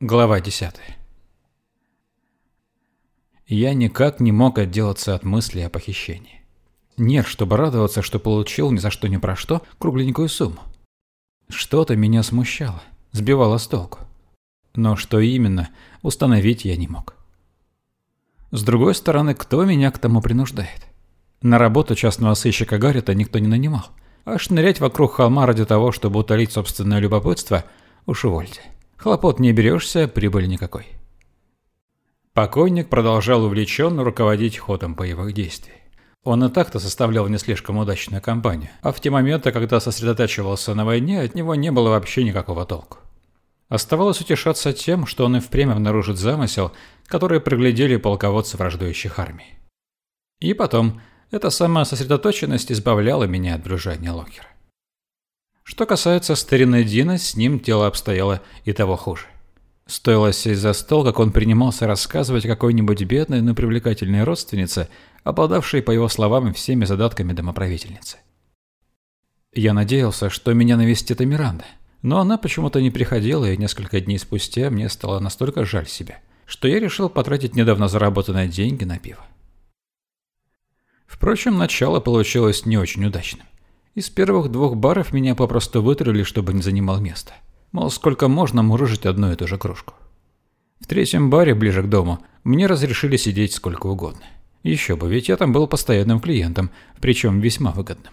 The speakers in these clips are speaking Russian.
Глава 10. Я никак не мог отделаться от мысли о похищении. Нет, чтобы радоваться, что получил ни за что ни про что кругленькую сумму. Что-то меня смущало, сбивало с толку. Но что именно, установить я не мог. С другой стороны, кто меня к тому принуждает? На работу частного сыщика Гаррита никто не нанимал. А шнырять вокруг холма ради того, чтобы утолить собственное любопытство, уж увольте. Хлопот не берешься, прибыли никакой. Покойник продолжал увлеченно руководить ходом боевых действий. Он и так-то составлял не слишком удачную кампанию, а в те моменты, когда сосредотачивался на войне, от него не было вообще никакого толку. Оставалось утешаться тем, что он и впрямь обнаружит замысел, который приглядели полководцы враждующих армий. И потом, эта самая сосредоточенность избавляла меня от брюжания Локера. Что касается старины Дина, с ним дело обстояло и того хуже. Стоило сесть за стол, как он принимался рассказывать какой-нибудь бедной, но привлекательной родственнице, обладавшей, по его словам, всеми задатками домоправительницы. Я надеялся, что меня навестит Миранда, но она почему-то не приходила, и несколько дней спустя мне стало настолько жаль себя, что я решил потратить недавно заработанные деньги на пиво. Впрочем, начало получилось не очень удачным. Из первых двух баров меня попросту вытурили, чтобы не занимал место. Мол, сколько можно мурыжить одну и ту же кружку. В третьем баре, ближе к дому, мне разрешили сидеть сколько угодно. Еще бы, ведь я там был постоянным клиентом, причем весьма выгодным.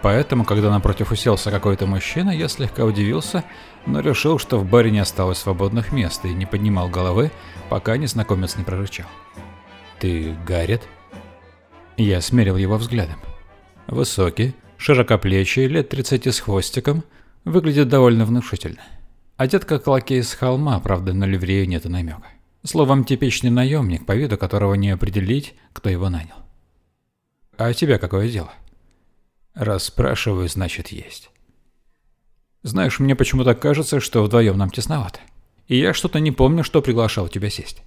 Поэтому, когда напротив уселся какой-то мужчина, я слегка удивился, но решил, что в баре не осталось свободных мест и не поднимал головы, пока незнакомец не прорычал. «Ты Гаррет?» Я смерил его взглядом. Высокий, широкоплечий, лет 30 с хвостиком, выглядит довольно внушительно. Одет как лакей с холма, правда, на ливрею нет и намека. Словом, типичный наемник, по виду которого не определить, кто его нанял. А тебя какое дело? Раз спрашиваю, значит есть. Знаешь, мне почему-то кажется, что вдвоем нам тесновато. И я что-то не помню, что приглашал тебя сесть.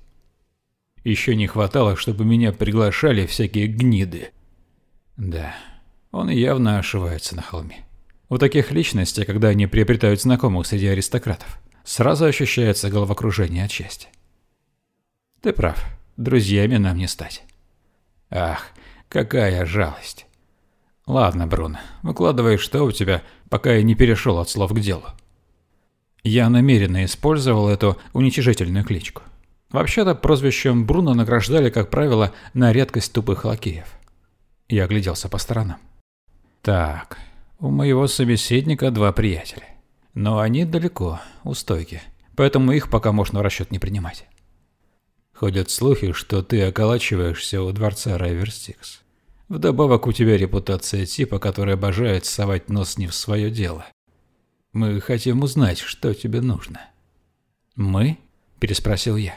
Еще не хватало, чтобы меня приглашали всякие гниды. Да, он явно ошивается на холме. У таких личностей, когда они приобретают знакомых среди аристократов, сразу ощущается головокружение от счастья. Ты прав, друзьями нам не стать. Ах, какая жалость. Ладно, Бруно, выкладывай, что у тебя, пока я не перешел от слов к делу. Я намеренно использовал эту уничижительную кличку. Вообще-то прозвищем Бруно награждали, как правило, на редкость тупых лакеев. Я огляделся по сторонам. Так, у моего собеседника два приятеля. Но они далеко, у стойки, поэтому их пока можно в расчет не принимать. Ходят слухи, что ты околачиваешься у дворца Райверстикс. Вдобавок у тебя репутация типа, который обожает совать нос не в свое дело. Мы хотим узнать, что тебе нужно. «Мы?» – переспросил я.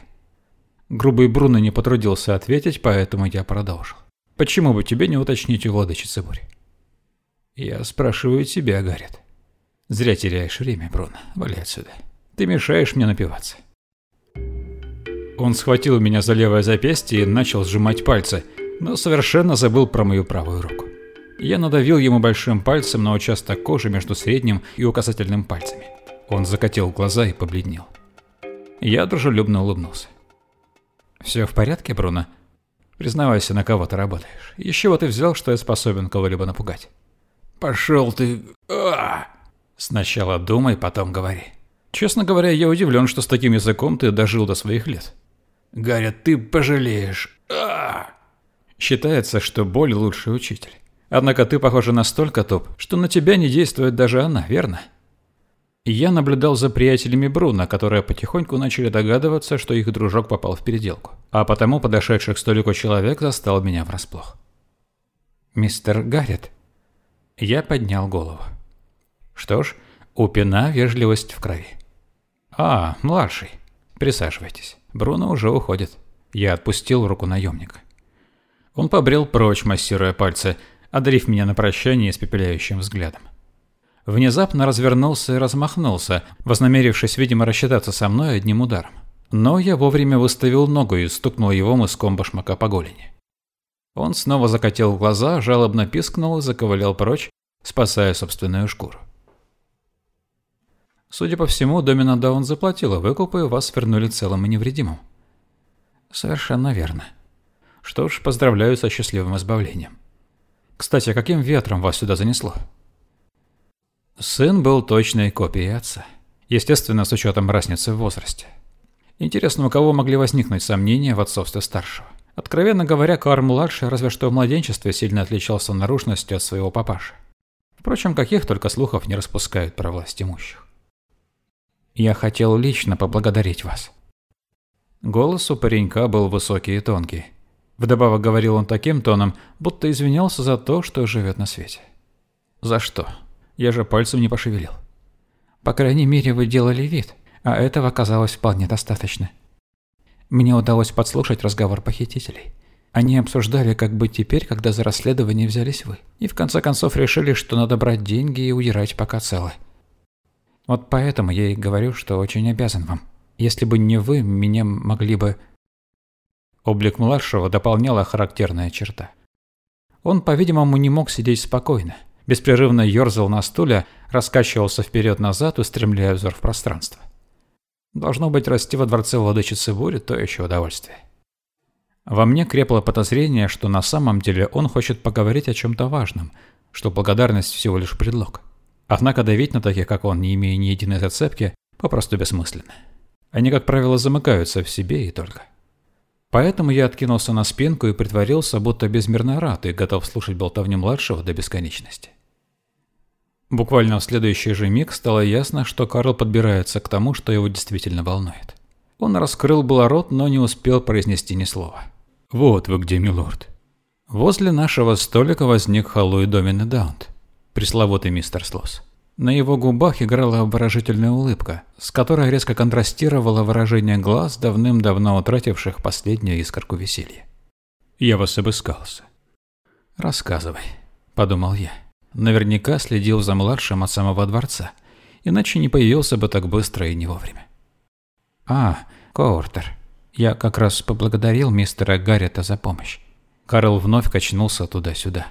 Грубый Бруно не потрудился ответить, поэтому я продолжил. «Почему бы тебе не уточнить у владычицы бури?» «Я спрашиваю тебя, Гаррет. Зря теряешь время, Бруно. Вали отсюда. Ты мешаешь мне напиваться». Он схватил меня за левое запястье и начал сжимать пальцы, но совершенно забыл про мою правую руку. Я надавил ему большим пальцем на участок кожи между средним и указательным пальцами. Он закатил глаза и побледнел. Я дружелюбно улыбнулся. «Все в порядке, Бруно?» «Признавайся, на кого ты работаешь. Из чего ты взял, что я способен кого-либо напугать?» «Пошел ты... А! Сначала думай, потом говори. Честно говоря, я удивлен, что с таким языком ты дожил до своих лет. Гарри, ты пожалеешь. А! Считается, что боль лучший учитель. Однако ты, похоже, настолько топ, что на тебя не действует даже она, верно?» Я наблюдал за приятелями Бруно, которые потихоньку начали догадываться, что их дружок попал в переделку. А потому подошедший к столику человек застал меня врасплох. «Мистер Гаррет?» Я поднял голову. Что ж, у Пина вежливость в крови. «А, младший. Присаживайтесь. Бруно уже уходит». Я отпустил руку наемника. Он побрел прочь, массируя пальцы, одарив меня на прощание испепеляющим взглядом внезапно развернулся и размахнулся, вознамерившись, видимо, рассчитаться со мной одним ударом. Но я вовремя выставил ногу и стукнул его мыском башмака по голени. Он снова закатил глаза, жалобно пискнул и заковылял прочь, спасая собственную шкуру. Судя по всему, Домина Даун заплатила выкуп, и вас вернули целым и невредимым. Совершенно верно. Что ж, поздравляю со счастливым избавлением. Кстати, а каким ветром вас сюда занесло? Сын был точной копией отца. Естественно, с учетом разницы в возрасте. Интересно, у кого могли возникнуть сомнения в отцовстве старшего? Откровенно говоря, Карл-младший разве что в младенчестве сильно отличался наружностью от своего папаши. Впрочем, каких только слухов не распускают про власть имущих. «Я хотел лично поблагодарить вас». Голос у паренька был высокий и тонкий. Вдобавок говорил он таким тоном, будто извинялся за то, что живет на свете. «За что? Я же пальцем не пошевелил». «По крайней мере, вы делали вид, а этого оказалось вполне достаточно. Мне удалось подслушать разговор похитителей. Они обсуждали, как быть теперь, когда за расследование взялись вы. И в конце концов решили, что надо брать деньги и удирать пока целы. Вот поэтому я и говорю, что очень обязан вам. Если бы не вы, меня могли бы... Облик младшего дополняла характерная черта. Он, по-видимому, не мог сидеть спокойно. Беспрерывно ерзал на стуле, раскачивался вперед-назад, устремляя взор в пространство. Должно быть, расти во дворце владычицы бури – то еще удовольствие. Во мне крепло подозрение, что на самом деле он хочет поговорить о чем-то важном, что благодарность всего лишь предлог. Однако давить на таких, как он, не имея ни единой зацепки, попросту бессмысленно. Они, как правило, замыкаются в себе и только. Поэтому я откинулся на спинку и притворился, будто безмерно рад и готов слушать болтовню младшего до бесконечности. Буквально в следующий же миг стало ясно, что Карл подбирается к тому, что его действительно волнует. Он раскрыл было рот, но не успел произнести ни слова. «Вот вы где, милорд». Возле нашего столика возник Халлоуи Домин и Даунт, пресловутый мистер Слос. На его губах играла обворожительная улыбка, с которой резко контрастировало выражение глаз, давным-давно утративших последнюю искорку веселья. «Я вас обыскался». «Рассказывай», — подумал я. Наверняка следил за младшим от самого дворца, иначе не появился бы так быстро и не вовремя. «А, Коортер, я как раз поблагодарил мистера Гаррета за помощь. Карл вновь качнулся туда-сюда.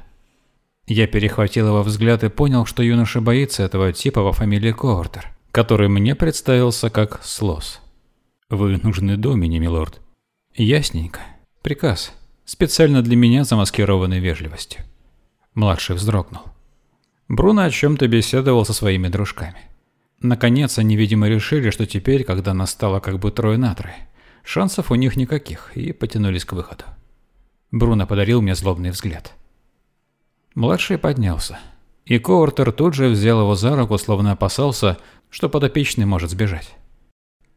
Я перехватил его взгляд и понял, что юноша боится этого типа во фамилии Коортер, который мне представился как Слос. «Вы нужны Домине, милорд». «Ясненько. Приказ. Специально для меня замаскированный вежливостью». Младший вздрогнул. Бруно о чем-то беседовал со своими дружками. Наконец, они, видимо, решили, что теперь, когда настало как бы трое на трое, Шансов у них никаких, и потянулись к выходу. Бруно подарил мне злобный взгляд. Младший поднялся, и Коортер тут же взял его за руку, словно опасался, что подопечный может сбежать.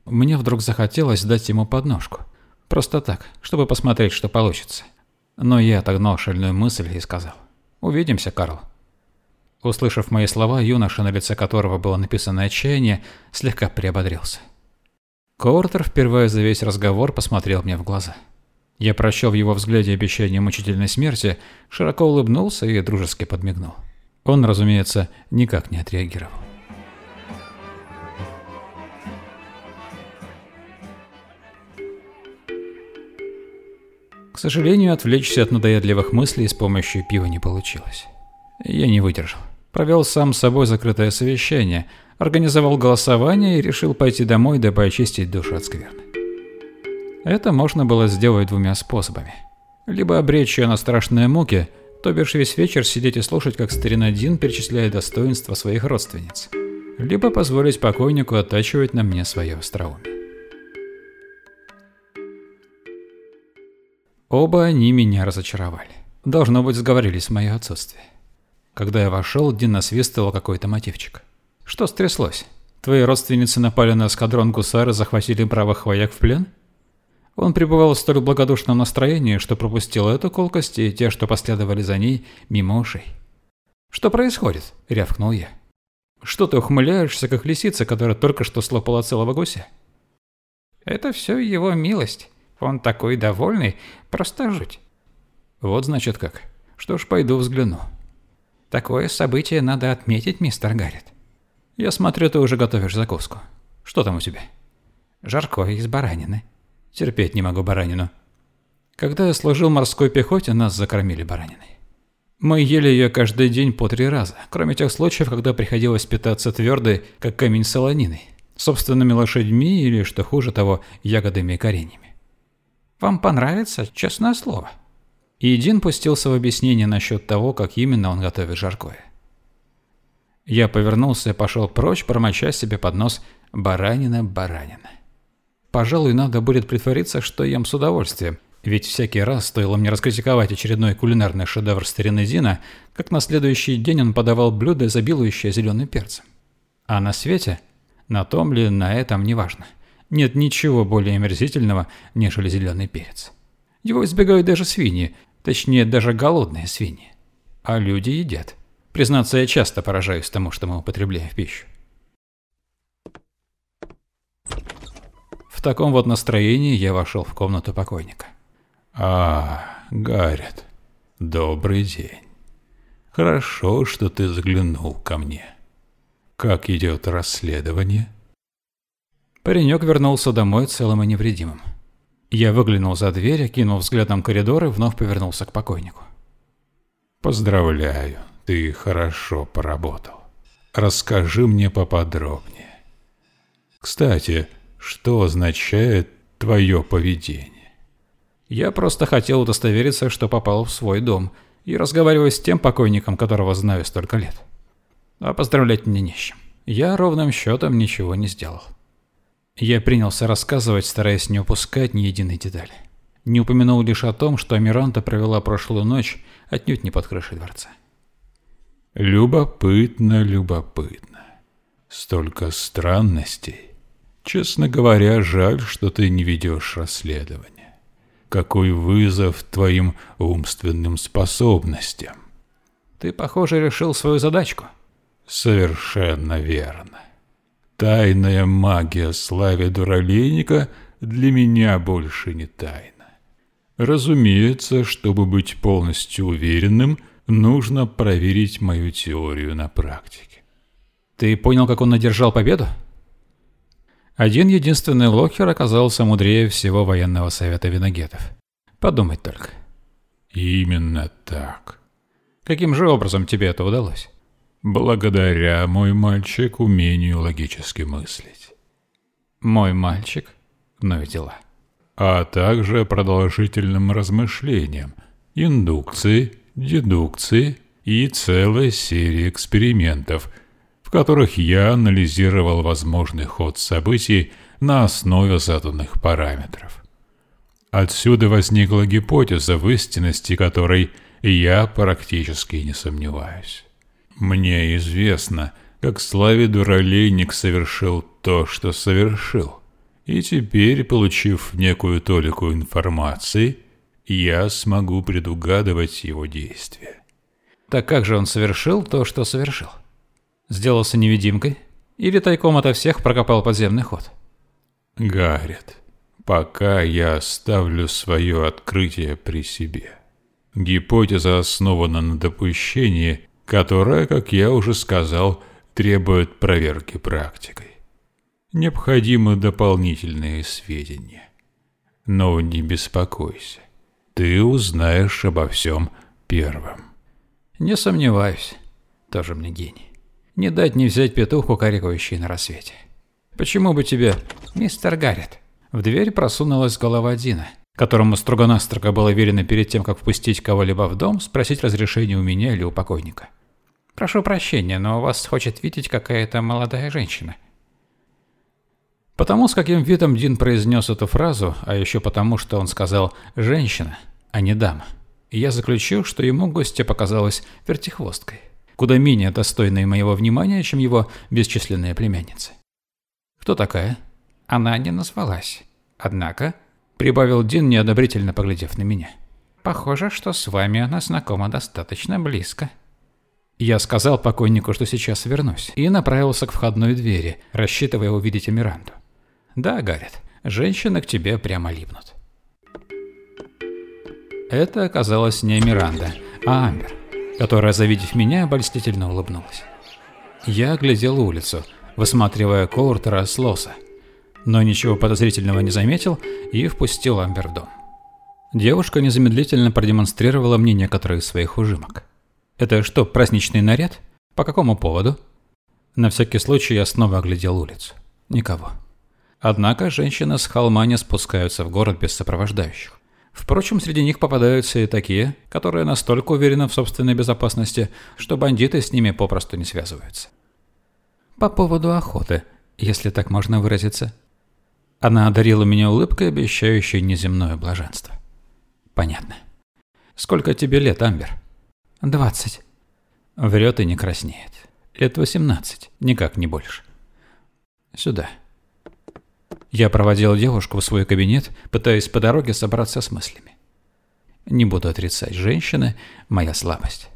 Мне вдруг захотелось дать ему подножку. Просто так, чтобы посмотреть, что получится. Но я отогнал шальную мысль и сказал. «Увидимся, Карл». Услышав мои слова, юноша, на лице которого было написано отчаяние, слегка приободрился. Коортер впервые за весь разговор посмотрел мне в глаза. Я прощал в его взгляде обещание мучительной смерти, широко улыбнулся и дружески подмигнул. Он, разумеется, никак не отреагировал. К сожалению, отвлечься от надоедливых мыслей с помощью пива не получилось. Я не выдержал. Провел сам с собой закрытое совещание, организовал голосование и решил пойти домой, дабы очистить душу от скверны. Это можно было сделать двумя способами. Либо обречь ее на страшные муки, то бишь весь вечер сидеть и слушать, как старина Дин перечисляет достоинства своих родственниц. Либо позволить покойнику оттачивать на мне свое остроумие. Оба они меня разочаровали. Должно быть, сговорились в мое отсутствие. Когда я вошел, Дин насвистывал какой-то мотивчик. Что стряслось? Твои родственницы напали на эскадрон гусары, захватили правых вояк в плен? Он пребывал в столь благодушном настроении, что пропустил эту колкость и те, что последовали за ней, мимо ушей. «Что происходит?» – рявкнул я. «Что ты ухмыляешься, как лисица, которая только что слопала целого гуся?» «Это все его милость. Он такой довольный, просто жуть». «Вот значит как. Что ж, пойду взгляну». Такое событие надо отметить, мистер Гаррет. Я смотрю, ты уже готовишь закуску. Что там у тебя? Жаркое из баранины. Терпеть не могу баранину. Когда я служил морской пехоте, нас закормили бараниной. Мы ели ее каждый день по три раза, кроме тех случаев, когда приходилось питаться твердой, как камень солониной, собственными лошадьми или, что хуже того, ягодами и кореньями. Вам понравится, честное слово. И Дин пустился в объяснение насчет того, как именно он готовит жаркое. Я повернулся и пошел прочь, промоча себе под нос «баранина, баранина». Пожалуй, надо будет притвориться, что ем с удовольствием, ведь всякий раз стоило мне раскритиковать очередной кулинарный шедевр старины Дина, как на следующий день он подавал блюдо, изобилующее зеленым перцем. А на свете, на том ли, на этом, неважно, нет ничего более омерзительного, нежели зеленый перец. Его избегают даже свиньи, точнее даже голодные свиньи. А люди едят. Признаться, я часто поражаюсь тому, что мы употребляем в пищу. В таком вот настроении я вошел в комнату покойника. «А, Гаррет, добрый день. Хорошо, что ты заглянул ко мне. Как идет расследование?» Паренек вернулся домой целым и невредимым. Я выглянул за дверь, окинул взглядом коридор и вновь повернулся к покойнику. «Поздравляю, ты хорошо поработал. Расскажи мне поподробнее. Кстати, что означает твое поведение? Я просто хотел удостовериться, что попал в свой дом, и разговариваю с тем покойником, которого знаю столько лет. А поздравлять мне не с чем. Я ровным счетом ничего не сделал. Я принялся рассказывать, стараясь не упускать ни единой детали. Не упомянул лишь о том, что Амиранта провела прошлую ночь отнюдь не под крышей дворца. Любопытно, любопытно. Столько странностей. Честно говоря, жаль, что ты не ведешь расследование. Какой вызов твоим умственным способностям. Ты, похоже, решил свою задачку. Совершенно верно. Тайная магия славе дуралейника для меня больше не тайна. Разумеется, чтобы быть полностью уверенным, нужно проверить мою теорию на практике. Ты понял, как он одержал победу? Один единственный Локхер оказался мудрее всего военного совета виногетов. Подумать только. Именно так. Каким же образом тебе это удалось? Благодаря, мой мальчик, умению логически мыслить. Мой мальчик? Ну и дела. А также продолжительным размышлениям, индукции, дедукции и целой серии экспериментов – в которых я анализировал возможный ход событий на основе заданных параметров. Отсюда возникла гипотеза, в истинности которой я практически не сомневаюсь. Мне известно, как Слави Дуралейник совершил то, что совершил. И теперь, получив некую толику информации, я смогу предугадывать его действия. Так как же он совершил то, что совершил? Сделался невидимкой? Или тайком ото всех прокопал подземный ход? Гаррет, пока я оставлю свое открытие при себе. Гипотеза основана на допущении, которое, как я уже сказал, требует проверки практикой. Необходимы дополнительные сведения. Но не беспокойся, ты узнаешь обо всем первым. Не сомневаюсь, тоже мне гений. Не дать не взять петуху, карикающий на рассвете. Почему бы тебе, мистер Гаррет? В дверь просунулась голова Дина, которому строго-настрого было велено перед тем, как впустить кого-либо в дом, спросить разрешения у меня или у покойника. «Прошу прощения, но вас хочет видеть какая-то молодая женщина». Потому с каким видом Дин произнес эту фразу, а еще потому, что он сказал «женщина», а не «дама», я заключил, что ему гостья показалась вертихвосткой куда менее достойные моего внимания, чем его бесчисленные племянницы. «Кто такая?» Она не назвалась. Однако, прибавил Дин, неодобрительно поглядев на меня. «Похоже, что с вами она знакома достаточно близко». Я сказал покойнику, что сейчас вернусь, и направился к входной двери, рассчитывая увидеть Эмиранду. «Да, Гаррет, женщины к тебе прямо липнут». Это оказалась не Миранда, а Амбер которая, завидев меня, обольстительно улыбнулась. Я оглядел улицу, высматривая Коуртера с Лоса, но ничего подозрительного не заметил и впустил Амбер в дом. Девушка незамедлительно продемонстрировала мне некоторые из своих ужимок. Это что, праздничный наряд? По какому поводу? На всякий случай я снова оглядел улицу. Никого. Однако женщины с холма не спускаются в город без сопровождающих. Впрочем, среди них попадаются и такие, которые настолько уверены в собственной безопасности, что бандиты с ними попросту не связываются. По поводу охоты, если так можно выразиться. Она одарила меня улыбкой, обещающей неземное блаженство. Понятно. Сколько тебе лет, Амбер? Двадцать. Врет и не краснеет. Лет восемнадцать, никак не больше. Сюда. Я проводил девушку в свой кабинет, пытаясь по дороге собраться с мыслями. Не буду отрицать, женщины – моя слабость.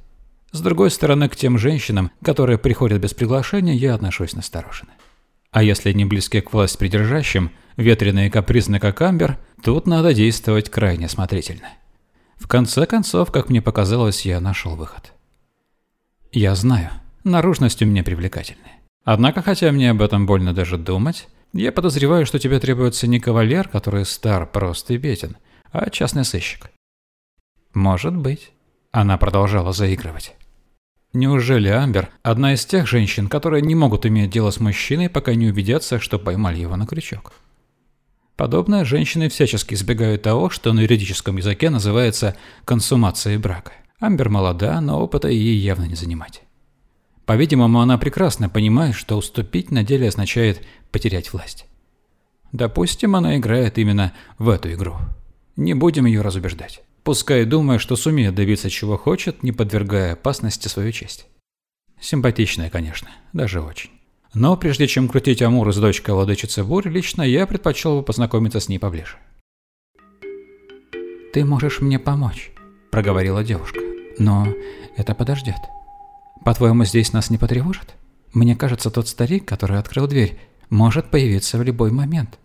С другой стороны, к тем женщинам, которые приходят без приглашения, я отношусь настороженно. А если не близки к власть придержащим, ветреные и капризны, как Амбер, тут надо действовать крайне осмотрительно. В конце концов, как мне показалось, я нашел выход. Я знаю, наружность у меня привлекательная. Однако, хотя мне об этом больно даже думать, я подозреваю, что тебе требуется не кавалер, который стар, прост и беден, а частный сыщик. Может быть. Она продолжала заигрывать. Неужели Амбер – одна из тех женщин, которые не могут иметь дело с мужчиной, пока не убедятся, что поймали его на крючок? Подобно женщины всячески избегают того, что на юридическом языке называется консумацией брака. Амбер молода, но опыта ей явно не занимать. По-видимому, она прекрасно понимает, что уступить на деле означает потерять власть. Допустим, она играет именно в эту игру. Не будем ее разубеждать. Пускай думая, что сумеет добиться чего хочет, не подвергая опасности свою честь. Симпатичная, конечно, даже очень. Но прежде чем крутить Амур с дочкой владычицы Бурь, лично я предпочел бы познакомиться с ней поближе. «Ты можешь мне помочь», – проговорила девушка. «Но это подождет. По-твоему, здесь нас не потревожит? Мне кажется, тот старик, который открыл дверь, может появиться в любой момент».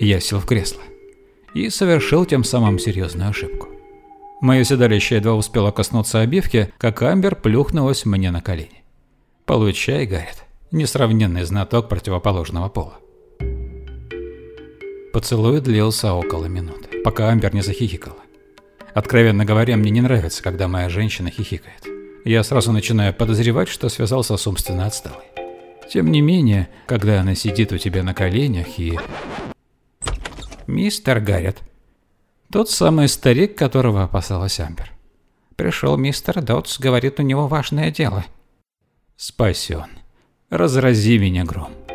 Я сел в кресло и совершил тем самым серьезную ошибку. Мое седалище едва успело коснуться обивки, как Амбер плюхнулась мне на колени. Получай, Гаррет, несравненный знаток противоположного пола. Поцелуй длился около минуты, пока Амбер не захихикала. Откровенно говоря, мне не нравится, когда моя женщина хихикает. Я сразу начинаю подозревать, что связался с умственно отсталой. Тем не менее, когда она сидит у тебя на коленях и... Мистер Гаррет. Тот самый старик, которого опасалась Амбер. Пришел мистер Дотс, говорит, у него важное дело – спасен. Разрази меня гром.